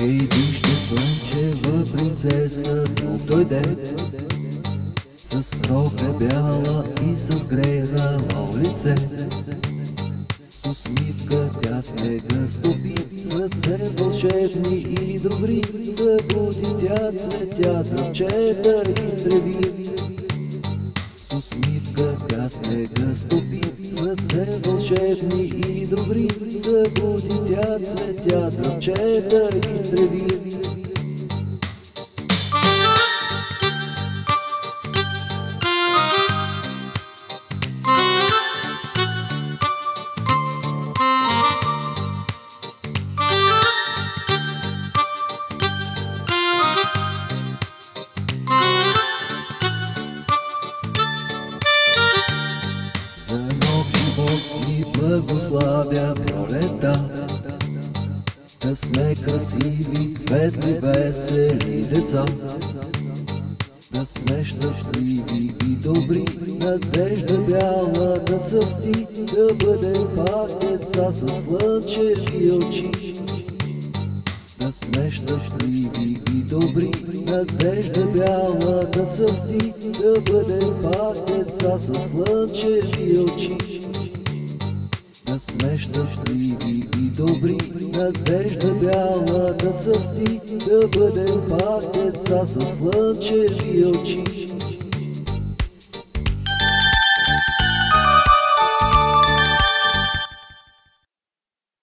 Ей, вижда слънчева принцеса, но дойде С рока бяла и с грейнало лице. С усмивка тя снега стопи, ръце вълшебни и добри Събуди тя цветя, дръвчета и треви. Тя снега стопи, сърце вълшебни и добри, събуди тя цветя, дръвчета и треви. Благославя пролета. Да сме красиви, светли, весели деца. Да сме щастливи и добри, надежда бяла да цъфти, да бъдем пак деца с слънчеви очи. Да сме щастливи и добри, надежда бяла да цъфти, да бъдем пак деца с слънчеви очи. Добри, надежда бяла да цъфти, да бъдем пак деца с слънчеви очи.